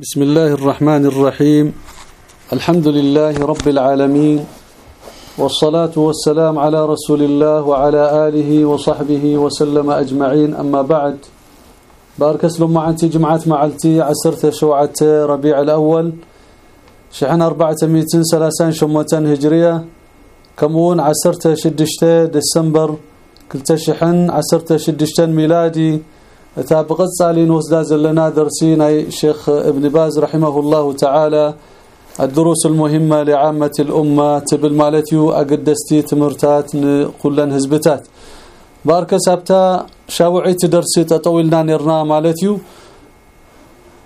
بسم الله الرحمن الرحيم. الحمد لله رب العالمين. والصلاة والسلام على رسول الله وعلى آله وصحبه وسلم أجمعين. أما بعد بارك اسلم معتي جمعة معلتي عسرت شوعة ربيع الأول شحن أربعة ميتين سلاسان شمتان هجرية. كمون عسرت شدشتة ديسمبر كلتا شحن عسرت شدشتان ميلادي. تابقت صالين وسدا زلنا درسين اي شيخ ابن باز رحمه الله تعالى الدروس المهمة لعامة الأمة تبل مالتيو أقدستي تمرتات كلن هزبتات بارك سابتا شاوعي تدرسي تطولنا نرنا مالتيو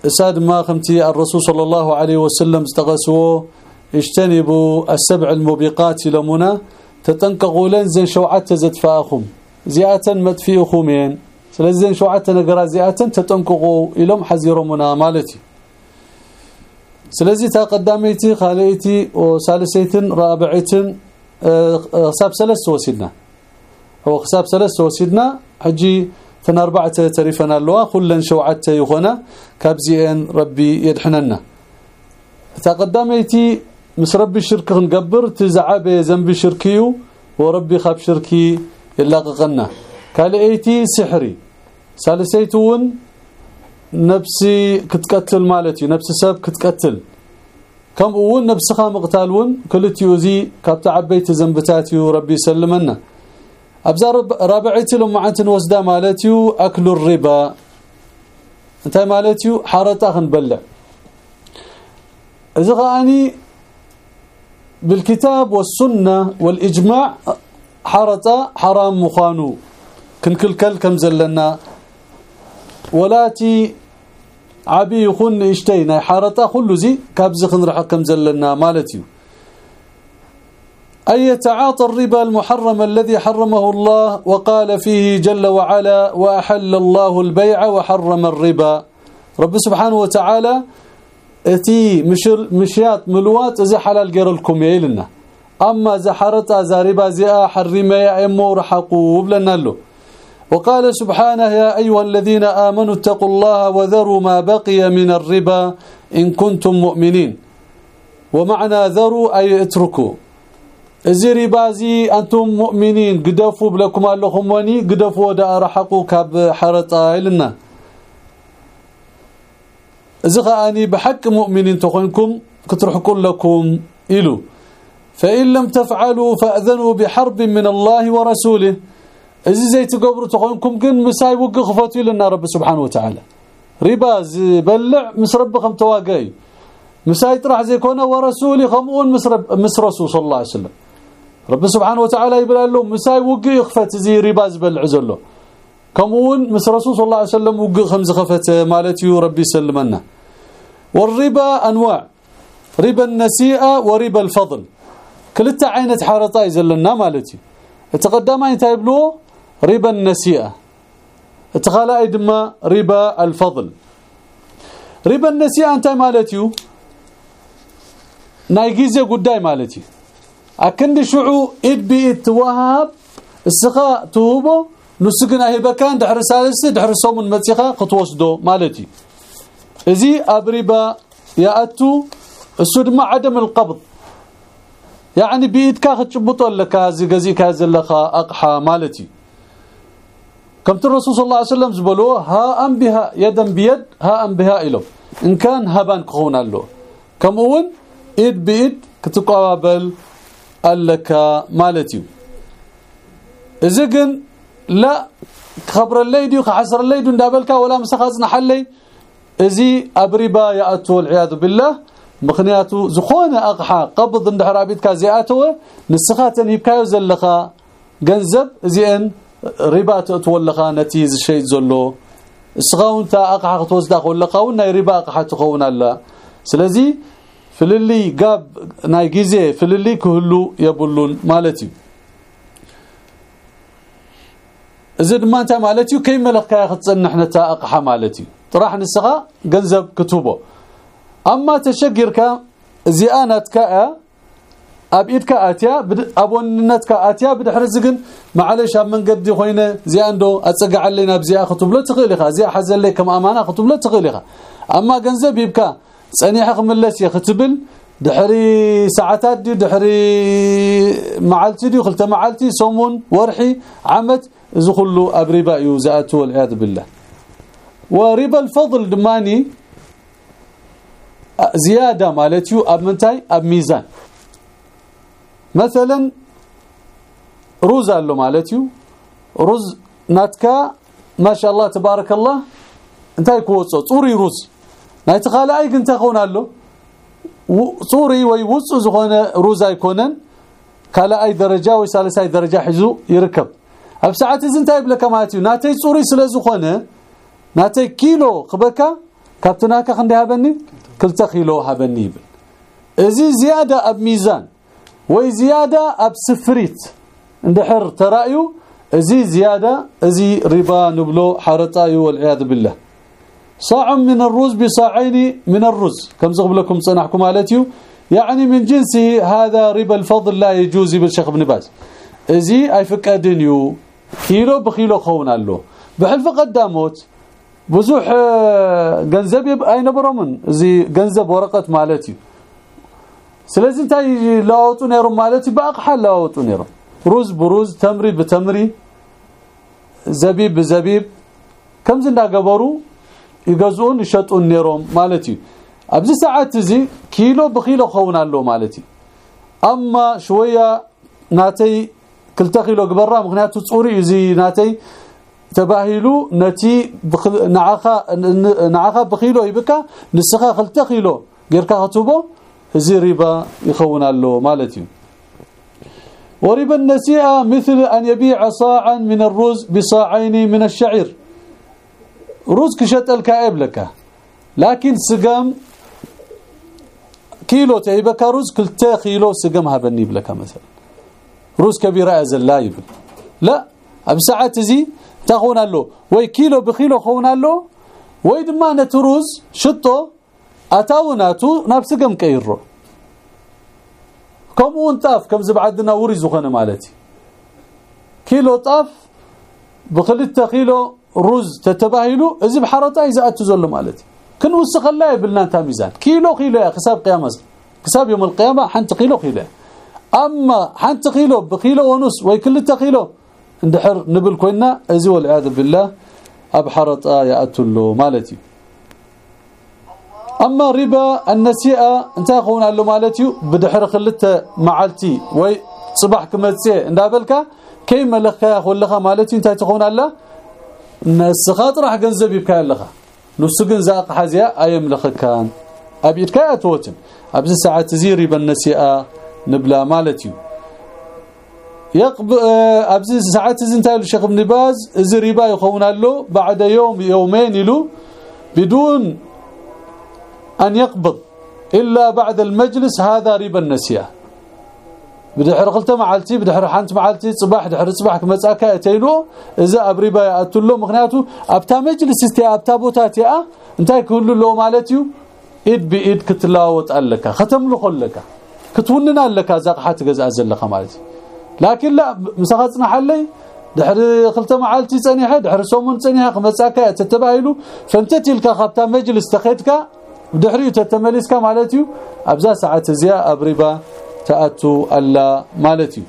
اساد ما خمتي الرسول صلى الله عليه وسلم استغسوا اجتنبوا السبع الموبقات لمنا تتنققوا لن زين شوعت زدفاءكم زياة مدفئكمين ስለዚህ ሸውዓተ ነገራት ዚአተን ተጠንቅቁ ኢሎም ሓዚሮሙና ማለት እዩ ስለዚህ ተቀዳመይቲ ካልአይቲ ወሳልሰይትን ራብዒትን حساب ثلاث وسيدنا هو حساب ثلاث وسيدنا حجي تناربعه تريفنا لوا كلن شوعته يخونا كابزيان ربي يدحننا تقدميتي مس ربي الشرك نقبر تزعب ذنب شركيو وربي خاب شركي يلاققنا كالأيتي سحري ثالثيتون نفسي كتقتل مالتي نفس سب كتقتل كم اول نفسها مقتالون كلتيو زي كابت عبيت ذنبتاتي ربي سلمنا ابزار رابعيتي لما عنتن وسدا مالتيو اكل الربا انت مالتيو حارتا خنبلع اذا غاني بالكتاب والسنة والاجماع حارتا حرام مخانو كنكلكل كم زلنا ولاتي عبي يخن إشتينا حارتا كل زي كابز خنرح كم زلنا مالتي أي يتعاطى الربا المحرم الذي حرمه الله وقال فيه جل وعلا وأحل الله البيع وحرم الربا. رب سبحانه وتعالى إتي مشر مشيات ملوات إذا حلال غير لكم يلنا أما إذا حرتا زاربا زي حرم يا إمو رحقوا بلنا له وقال سبحانه يا أيها الذين آمنوا اتقوا الله وذروا ما بقي من الربا إن كنتم مؤمنين. ومعنى ذروا أي اتركوا. ازي ربازي أنتم مؤمنين قدفوا بلكم اللهم وني قدفوا دا رحقوا كاب حرطا لنا إذا أني بحق مؤمنين تخونكم كترحكم لكم إلو فإن لم تفعلوا فأذنوا بحرب من الله ورسوله እዚ ዘይትገብሩ ተኾንኩም ግን ምሳይ ውግ ክፈቱ ኢልና ረቢ ስብሓን ወተዓላ ሪባ ዝበልዕ ምስ ረቢ ከም ተዋገ እዩ ምሳይ ጥራሕ ዘይኮነ ወረሱሊ ከምኡውን ምስ ረሱል ስለ ላ ሰለም ረቢ ስብሓን ወተዓላ ይብል ኣሎ ምሳይ ውግ ይኽፈት እዚ ሪባ ዝበልዕ ዘሎ ከምኡውን ምስ ረሱል ስለ ላ ሰለም ውግ ከም ዝኸፈተ ማለት እዩ ረቢ ይሰልመና والربا أنواع ربا النسيئة وربا الفضل كلتا عينة حارطاي زلنا مالتي اتقدم انت يبلوه ربا النسيئة. اتخالا دما ربا الفضل. ربا النسيئة انت مالتيو؟ نايغيزه قداي مالتي اكند شعو إد بيت توهاب السخاء توبو نسقنا هبكان دحر سالس دحر صوم متيخة قتوسدو مالتي. إزي ابربا ياتو السدما عدم القبض. يعني بيدك خطبطو لك زي غزيك زلخا أقحى مالتي. كم الرسول صلى الله عليه وسلم زبلوا ها ام بها يدا بيد ها ام بها إلو ان كان هبان كون له كم اول ايد بايد كتقابل لك مالتي اذا كن لا خبر الليدي وحسر الليدي اندابلك ولا مسخازنا حلي ازي ابربا ياتو والعياذ بالله مخنياتو زخونه اقحا قبض اندحرابيتك زياتو نسخاتن يبكايو زلخا ገንዘብ እዚአን ربا تولخا نتيز شيء زلو. سغاون تا اقحه توصدق ولقاون ناي ربا اقحق تخون الله سلازي فللي قاب ناي غيزه فللي كهلو يبلون مالتي. زد ما انت مالتي كاي ملكا يخصن إحنا تا أقحا مالتي. طرح نسغا جنزب كتبه أما تشجرك زيانتك ابيدك أتيا بد ابوننتك أتيا بدحرزكن معليش اب منقدي خوينة زي اندو اصقع علينا بزي اخطب له تقيلها زي حزل لك كم امانه اخطب له تقيلها أما جنزب يبكى صنيح خملس يختبل دحري ساعات دي دحري معالتي دي خلت معالتي سمون ورحي عمت زخلو ابربا يوزأت والعياذ بالله. وربا الفضل دماني زيادة مالتيو أب منتاي أب ميزان. مثلا روز قال له مالتيو رز ناتكا ما شاء الله تبارك الله انتي كوصو صوري رز نايت خالاي كنت خونالو صوري وي وصو زخونه روز يكونن كالاي درجه وي ثالثاي درجه حزو يركب اب ساعه زنتاي بلا كماتيو ناتي صوري سلازخونه ناتي كيلو خبكا كابتناكا خندي هابني كلتا كيلو هابني ازي زياده اب ميزان وي زيادة أب سفريت. اندحر ترأيو إزي زيادة إزي ربا نبلو حرطايو والعياذ بالله. صاع من الرز بصاعين من الرز. كم زغبلكم صنعكم آلتيو يعني من جنسه هذا ربا الفضل لا يجوز بالشيخ ابن باز. إزي أي فكادنيو كيلو بخيلو خونالو له بحلف قداموت بزوح آه، جنزب أي نبرمن إزي جنزب ورقة مالتي ስለዚህ እንታይ ላወጡ ነይሮም ማለት እዩ በአቅሓ ላወጡ ነይሮም ሩዝ ብሩዝ ተምሪ ብተምሪ ዘቢብ ብዘቢብ ከምዚ እንዳገበሩ ይገዝኡን ይሸጡን ነይሮም ማለት እዩ ኣብዚ ሰዓት እዚ ኪሎ ብኪሎ ክኸውን ኣለዎ ማለት እዩ ኣማ ሽወያ ናተይ ክልተ ኪሎ ግበራ ምክንያቱ ፅሩይ እዚ ናተይ ተባሂሉ ነቲ ነዓኻ ነዓኻ ብኪሎ ይብካ ንስኻ ክልተ ኪሎ ጌርካ ክትቦ زي ربا يخون له مالتي وربا النسيئة مثل أن يبيع صاعا من الرز بصاعين من الشعير رز كشت الكائب لك لكن سقام كيلو تهيبك رز كل كيلو سقمها بنيب لك مثلا رز كبيرة أزل لا يبل لا بساعة زي تخون له ويكيلو بخيلو خون له ويدما نتروز شطو اتاوناتو نفسكم كيرو كم طاف كم زبعدنا وري زخنه مالتي. كيلو طاف بخلت كيلو رز تتباهلو إذا بحرطة إذا اتزل مالتي. كن وسخ الله يبلنا أنت ميزان. كيلو كيلو يا حساب قيامة. حساب يوم القيامة حنت كيلو كيلو أما حنت كيلو بكيلو ونص وي كل اندحر نبل كوينا ازي والعياذ بالله ابحرت إيه اتلو مالتي. أما ربا النسيئة انت خونا له مالتي بدحر خلته معلتي وي صباح كمتسي اندابلكا كي ملخا خلخا مالتي انت تخون الله نسخات راح جنزب يبكى لها نص جنزاق حزيا ايملخكان ابيد كاتوتن ابز ساعه زي ربا النسيئة نبلا مالتي يقب ابز ساعات زنتايل الشيخ ابن باز ازي ربا يخون له بعد يوم يومين له بدون أن يقبض. إلا بعد المجلس هذا ربا النسيئة. بدحر قلت معلتي بدحر حنت معلتي صباح دحر صباح كمصاكا اتيلو إذا ابريبا اتلو مخنياتو. أبتا مجلس استي أبتا بوتاتي ا انتي كله لو مالتيو. ايد بايد كتلاوط لك ختم له لك كتوننا لك زقحات غزا زلخه مالتي. لكن لا مسخصنا حلي دحر قلت معلتي صنيحه دحر سومن صنيحه كمصاكا تتبايلو فانتتي لك خطا مجلس تخيتك. دحري تتملسك مالتيو ابزا ساعه زيا ابريبا تاتو الا مالتي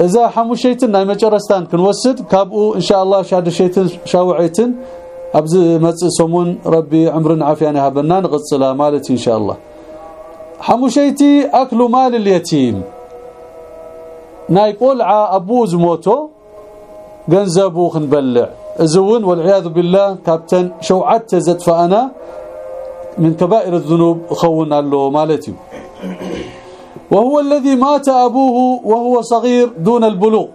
اذا حموشيتن ناي مجرستان كنوسد كابو ان شاء الله شاد شيتن شاوعيتن ابز مص سمون ربي عمرنا عافينا هبنا نقصلا مالتي ان شاء الله حموشيتي اكل مال اليتيم ناي قلع ابوز موتو ገንዘቡ خنبلع ازون والعياذ بالله كابتن شوعت زت فأنا من كبائر الذنوب خون له مالتي. وهو الذي مات أبوه وهو صغير دون البلوغ.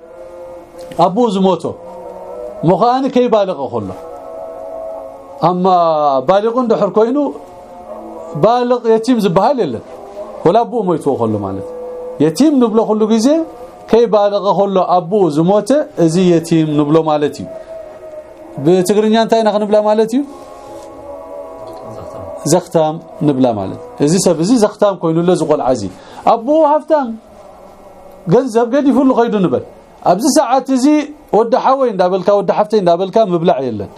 ابوه زموته مخان كي بالغ خله أما بالغ دحر كوينو بالغ يتيم زبهال يله ولا أبوه ميتو خله مالت يتيم نبلو كل غزي كي بالغ خله ابوه زموته ازي يتيم نبلو مالتي. بتغرينيا انتي نخنبلا مالتي زختام نبلا مالت ازي سب ازي زختام كوينو لزقل عزي ابو هفتان ገንዘብ ገዲ ሁሉ ኸይዱ ንበል ኣብዚ ሰዓት እዚ ወደ ሓወይ እንዳበልካ ወደ ሓፍተይ እንዳበልካ ምብላዕ የለን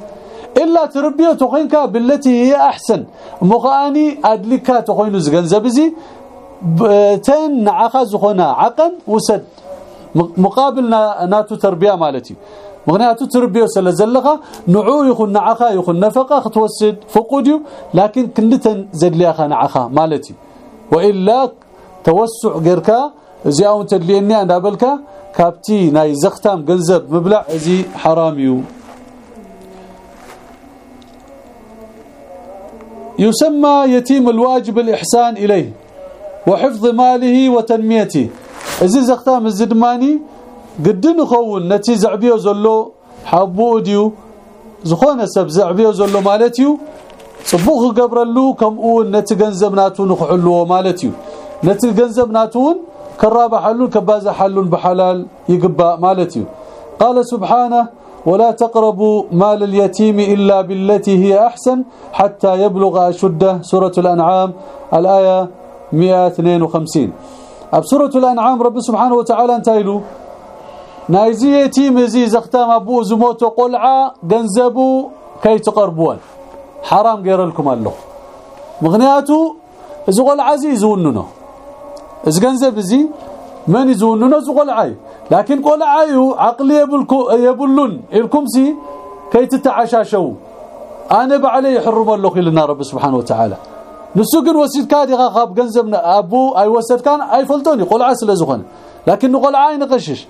وإلا تربيه تخينك بالتي هي أحسن مخاني أدلك تخين زغنزبزي تن نعخا زخنا عقن وسد مقابل ناتو تربيه مالتي مغنياتو تربية سلازلخه نعو يخن نعخا يخن نفقة ختوسد فقوديو لكن كنتن زدليخا نعخا مالتي. وإلا توسع غيركا زياون تدليني اندابلكا كابتي ناي زختام غنزب مبلع زي حراميو. يسمى يتيم الواجب الإحسان إليه وحفظ ماله وتنميته. إذا زختام الزدماني قد نخون نتي زعبيه زلو حبو ديو زخونه سب زعبيه زلو مالتيو. صبوخ قبرلو كم اون نتي غنزب ناتو نخحلو مالتيو. نتي غنزب ناتون كراب حلون كباز حلون بحلال يقبأ مالتيو. قال سبحانه ولا تقربوا مال اليتيم إلا بالتي هي أحسن حتى يبلغ أشده. سورة الأنعام الآية 152 أب سورة الأنعام رب سبحانه وتعالى انتايلو نايزي يتيم مزي زختام أبو زموت قلعة غنزبو كي تقربون حرام غير لكم الله مغنياتو زغل عزيز وننو از غنزب زي من يزوننو زغل عاي لكن قول يو عقلي يبلكو يبلون لكم سي كي تتعشاشو أنا بعلي حرم الله لنا رب سبحانه وتعالى. نسوق الوسيد وسيد كادي غاب غنزبنا ابو أي وسيد كان أي فلتوني. قول سلا زغن لكن نقول عاي نقشش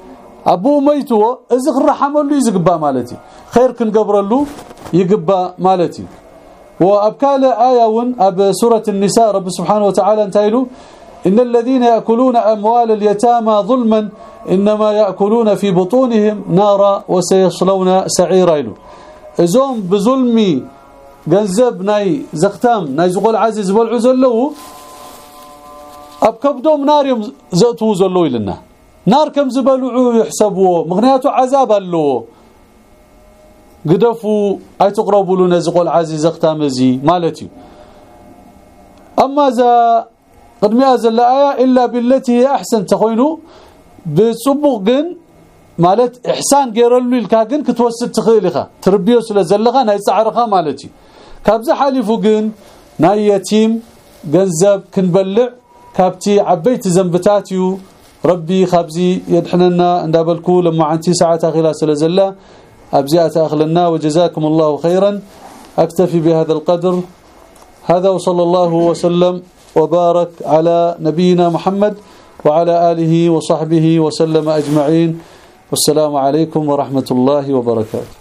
أبو ميتو ازق الله يزقبا مالتي. خير كن جبر الله يجب مالتي. وأبكال اياون أب سورة النساء رب سبحانه وتعالى انتايلو إن الذين يأكلون أموال اليتامى ظلما إنما يأكلون في بطونهم نارا وسيصلون سعيرا ازوم بظلمي جنزب ناي زختام ناي زقول عزيز بلعو زلو أبكبدهم نار يوم زلو لنا نار كم زبلعو يحسبو مغنياتو عذاب له قدفو أي تقربوا لنا زقول عزيز اختامزي مالتي. أما ذا قد ما زل إلا بالتي هي أحسن تخوينو. بصبغ مالت إحسان غيرلو إلكا جن كتوسد تخيلخه تربيه سلا زلخه ناي سعرخا مالتي. كابزا حالفو قن ناي يتيم قنزب كنبلع. كابتي عبيت زنبتاتيو. ربي خبزي يدحننا اندابلكو لما عنتي ساعات أخيرا سلازلا ابزيات اخلنا وجزاكم الله خيرا. أكتفي بهذا القدر. هذا وصلى الله وسلم وبارك على نبينا محمد وعلى آله وصحبه وسلم أجمعين. والسلام عليكم ورحمة الله وبركاته.